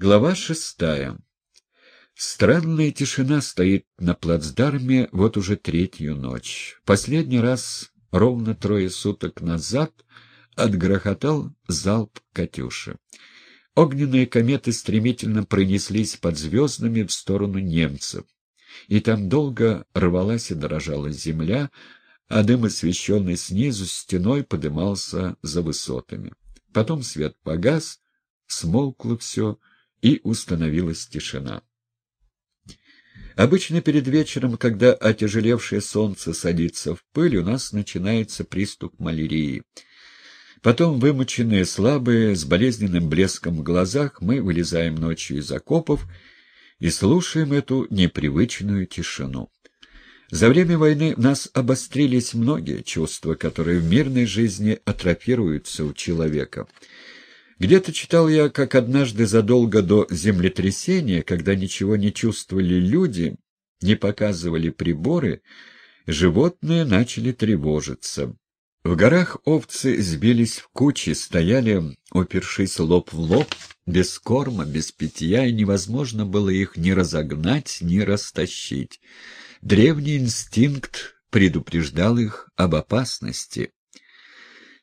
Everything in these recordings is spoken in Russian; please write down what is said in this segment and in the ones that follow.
Глава шестая. Странная тишина стоит на плацдарме вот уже третью ночь. Последний раз, ровно трое суток назад, отгрохотал залп «Катюши». Огненные кометы стремительно пронеслись под звездами в сторону немцев. И там долго рвалась и дрожала земля, а дым, освещенный снизу стеной, подымался за высотами. Потом свет погас, смолкло все, и установилась тишина. Обычно перед вечером, когда отяжелевшее солнце садится в пыль, у нас начинается приступ малярии. Потом, вымученные, слабые, с болезненным блеском в глазах, мы вылезаем ночью из окопов и слушаем эту непривычную тишину. За время войны в нас обострились многие чувства, которые в мирной жизни атрофируются у человека — где-то читал я, как однажды задолго до землетрясения, когда ничего не чувствовали люди, не показывали приборы, животные начали тревожиться. В горах овцы сбились в кучи, стояли, упершись лоб в лоб, без корма, без питья, и невозможно было их ни разогнать, ни растащить. Древний инстинкт предупреждал их об опасности.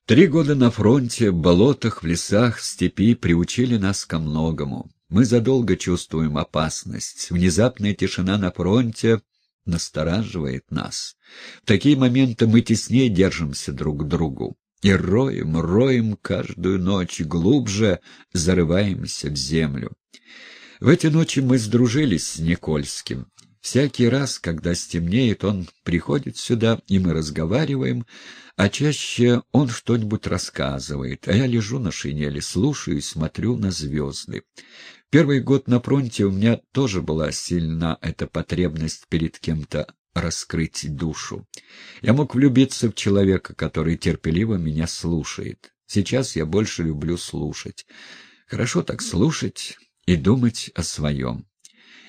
Три года на фронте, в болотах, в лесах, в степи приучили нас ко многому. Мы задолго чувствуем опасность. Внезапная тишина на фронте настораживает нас. В такие моменты мы теснее держимся друг к другу. И роем, роем каждую ночь, глубже зарываемся в землю. В эти ночи мы сдружились с Никольским. Всякий раз, когда стемнеет, он приходит сюда, и мы разговариваем, а чаще он что-нибудь рассказывает, а я лежу на шинели, слушаю и смотрю на звезды. Первый год на фронте у меня тоже была сильна эта потребность перед кем-то раскрыть душу. Я мог влюбиться в человека, который терпеливо меня слушает. Сейчас я больше люблю слушать. Хорошо так слушать и думать о своем.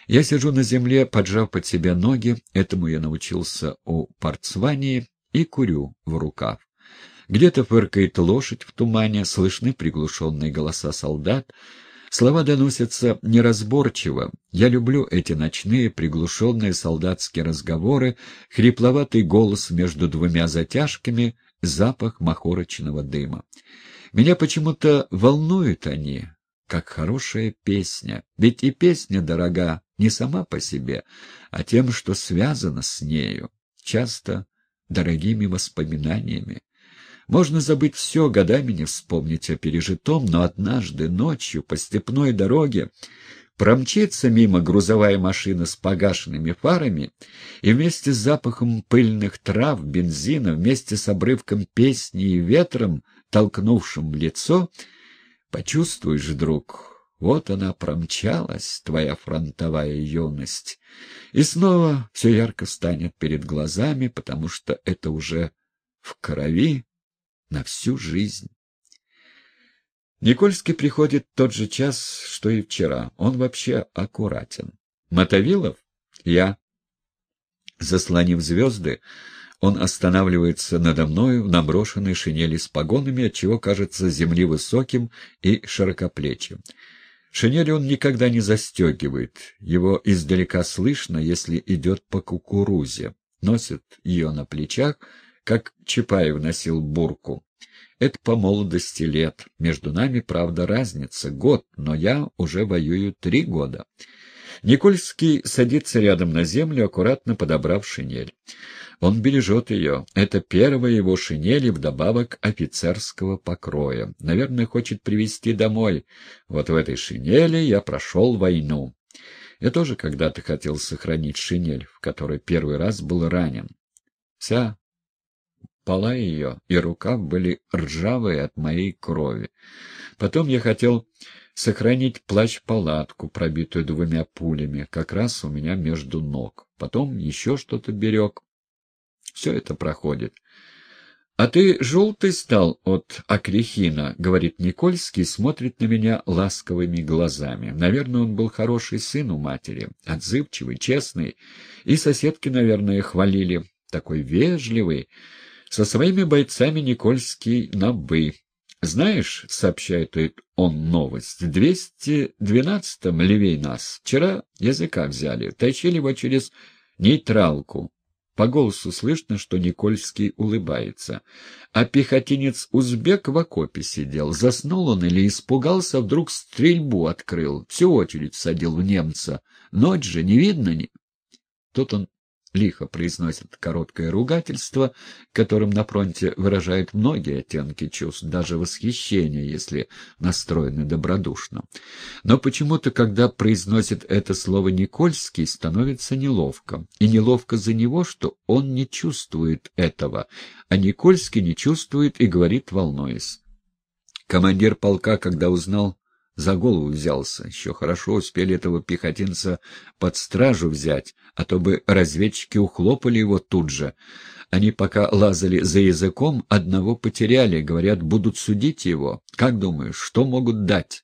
Я сижу на земле, поджав под себя ноги, этому я научился у Парцвании, и курю в рукав. Где-то фыркает лошадь в тумане, слышны приглушенные голоса солдат. Слова доносятся неразборчиво. Я люблю эти ночные приглушенные солдатские разговоры, хрипловатый голос между двумя затяжками, запах махорочного дыма. Меня почему-то волнуют они, как хорошая песня. Ведь и песня дорога не сама по себе, а тем, что связано с нею, часто дорогими воспоминаниями. Можно забыть все, годами не вспомнить о пережитом, но однажды ночью по степной дороге промчится мимо грузовая машина с погашенными фарами, и вместе с запахом пыльных трав, бензина, вместе с обрывком песни и ветром, толкнувшим лицо, почувствуешь вдруг, вот она промчалась, твоя фронтовая юность. И снова все ярко станет перед глазами, потому что это уже в крови на всю жизнь. Никольский приходит тот же час, что и вчера. Он вообще аккуратен. Мотовилов? Я. Заслонив звезды, он останавливается надо мною в наброшенной шинели с погонами, отчего кажется земли высоким и широкоплечим. Шинель он никогда не застегивает, его издалека слышно, если идет по кукурузе. Носит ее на плечах, как Чапаев носил бурку. Это по молодости лет. Между нами, правда, разница — год, но я уже воюю три года. Никольский садится рядом на землю, аккуратно подобрав шинель. Он бережет ее. Это первая его шинель и вдобавок офицерского покроя. Наверное, хочет привезти домой. Вот в этой шинели я прошел войну. Я тоже когда-то хотел сохранить шинель, в которой первый раз был ранен. Вся пола ее и рукав были ржавые от моей крови. Потом я хотел сохранить плащ-палатку, пробитую двумя пулями, как раз у меня между ног. Потом еще что-то берег. Все это проходит. — А ты желтый стал от акрихина, — говорит Никольский, смотрит на меня ласковыми глазами. Наверное, он был хороший сын у матери, отзывчивый, честный. И соседки, наверное, хвалили. Такой вежливый. Со своими бойцами Никольский на «вы». «Знаешь, — сообщает он новость, — в 212-м левей нас. Вчера языка взяли, тащили его через нейтралку. По голосу слышно, что Никольский улыбается. А пехотинец-узбек в окопе сидел. Заснул он или испугался, вдруг стрельбу открыл. Всю очередь садил в немца. Ночь же, не видно ни... Тут он лихо произносит короткое ругательство, которым на фронте выражают многие оттенки чувств, даже восхищение, если настроены добродушно. Но почему-то, когда произносит это слово Никольский, становится неловко. И неловко за него, что он не чувствует этого, а Никольский не чувствует и говорит, волнуясь. Командир полка, когда узнал, за голову взялся. Еще хорошо успели этого пехотинца под стражу взять, а то бы разведчики ухлопали его тут же. Они пока лазали за языком, одного потеряли, говорят, будут судить его. Как думаешь, что могут дать?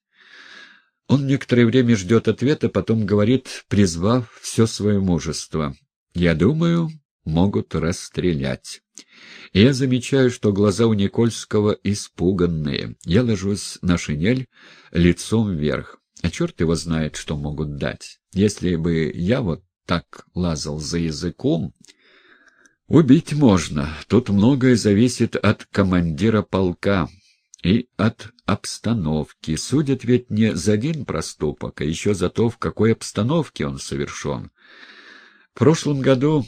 Он некоторое время ждет ответа, потом говорит, призвав все свое мужество. «Я думаю, могут расстрелять». И я замечаю, что глаза у Никольского испуганные. Я ложусь на шинель лицом вверх. А черт его знает, что могут дать. Если бы я вот так лазал за языком... Убить можно. Тут многое зависит от командира полка и от обстановки. Судят ведь не за один проступок, а еще за то, в какой обстановке он совершен. В прошлом году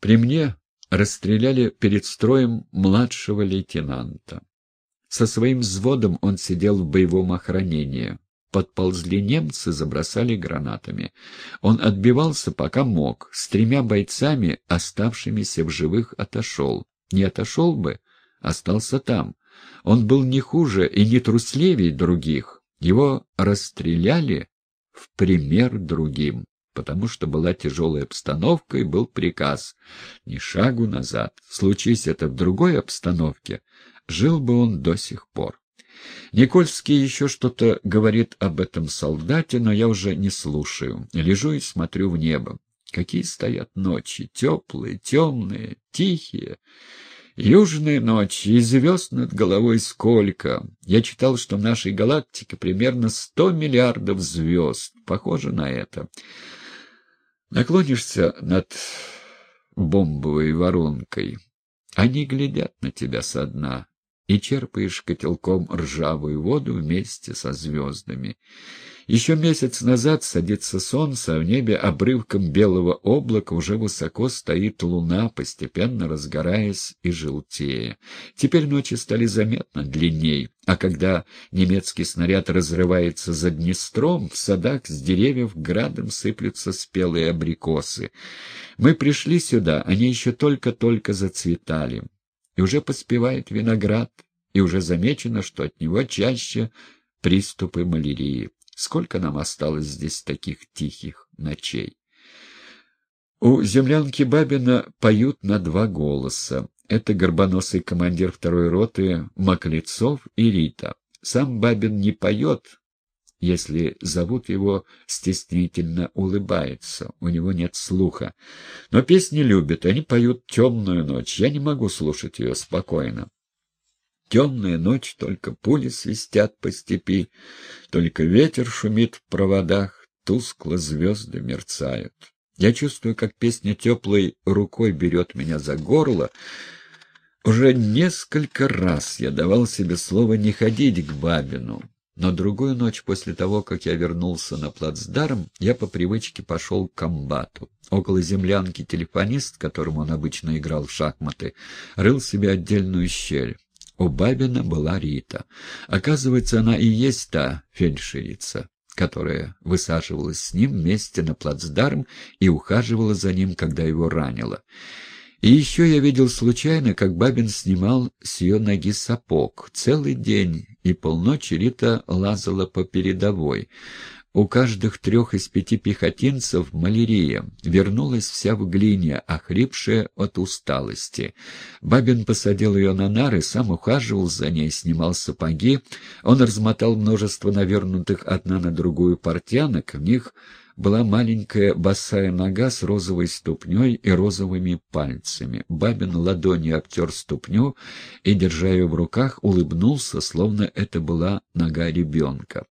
при мне расстреляли перед строем младшего лейтенанта. Со своим взводом он сидел в боевом охранении. Подползли немцы, забросали гранатами. Он отбивался, пока мог. С тремя бойцами, оставшимися в живых, отошел. Не отошел бы, остался там. Он был не хуже и не трусливее других. Его расстреляли в пример другим потому что была тяжелая обстановка и был приказ «ни шагу назад». Случись это в другой обстановке, жил бы он до сих пор. Никольский еще что-то говорит об этом солдате, но я уже не слушаю. Лежу и смотрю в небо. Какие стоят ночи, теплые, темные, тихие. Южные ночи, и звезд над головой сколько. Я читал, что в нашей галактике примерно сто миллиардов звезд. Похоже на это. Наклонишься над бомбовой воронкой, они глядят на тебя со дна, и черпаешь котелком ржавую воду вместе со звездами. Еще месяц назад садится солнце, а в небе обрывком белого облака уже высоко стоит луна, постепенно разгораясь и желтея. Теперь ночи стали заметно длинней, а когда немецкий снаряд разрывается за Днестром, в садах с деревьев градом сыплются спелые абрикосы. Мы пришли сюда, они еще только-только зацветали. И уже поспевает виноград, и уже замечено, что от него чаще приступы малярии. Сколько нам осталось здесь таких тихих ночей? У землянки Бабина поют на два голоса. Это горбоносый командир второй роты Маклецов и Рита. Сам Бабин не поет, если зовут его, стеснительно улыбается, у него нет слуха. Но песни любят, они поют «Темную ночь», я не могу слушать ее спокойно. Темная ночь, только пули свистят по степи, Только ветер шумит в проводах, Тускло звезды мерцают. Я чувствую, как песня теплой рукой берет меня за горло. Уже несколько раз я давал себе слово не ходить к Бабину. Но другую ночь после того, как я вернулся на плацдарм, я по привычке пошел к комбату. Около землянки телефонист, которому он обычно играл в шахматы, рыл себе отдельную щель. У Бабина была Рита. Оказывается, она и есть та фельдшерица, которая высаживалась с ним вместе на плацдарм и ухаживала за ним, когда его ранило. И еще я видел случайно, как Бабин снимал с ее ноги сапог. Целый день и полночи Рита лазала по передовой. У каждых трех из пяти пехотинцев малярия. Вернулась вся в глине, охрипшая от усталости. Бабин посадил ее на нары, сам ухаживал за ней, снимал сапоги. Он размотал множество навернутых одна на другую портянок, в них была маленькая босая нога с розовой ступней и розовыми пальцами. Бабин ладонью обтер ступню и, держа ее в руках, улыбнулся, словно это была нога ребенка.